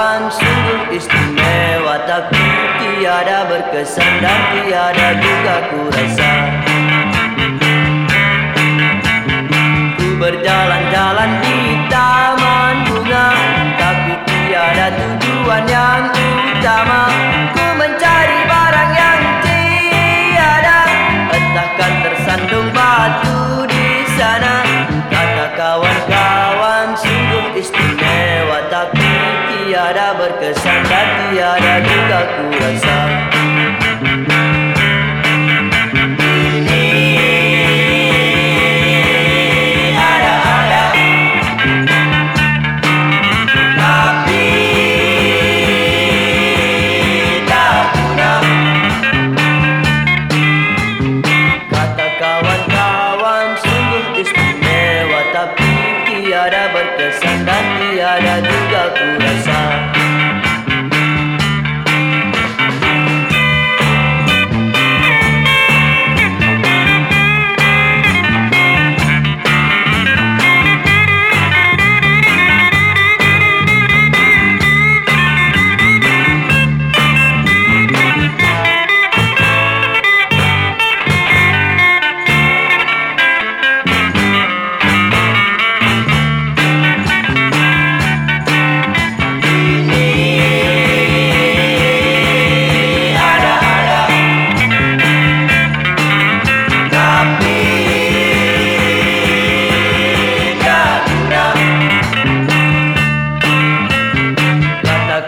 kawan-kawan sungguh istimewa. Tapi tiada berkesan dan tiada juga ku rasa Ku berjalan-jalan di taman bunga Tapi tiada tujuan yang utama berkesan dan tiada juga ku rasa. Tiada berkesan dan tiada juga ku rasa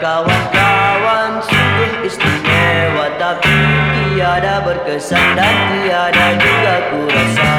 Kawan-kawan sungguh istimewa. Tapi tiada berkesan dan tiada juga kurasa.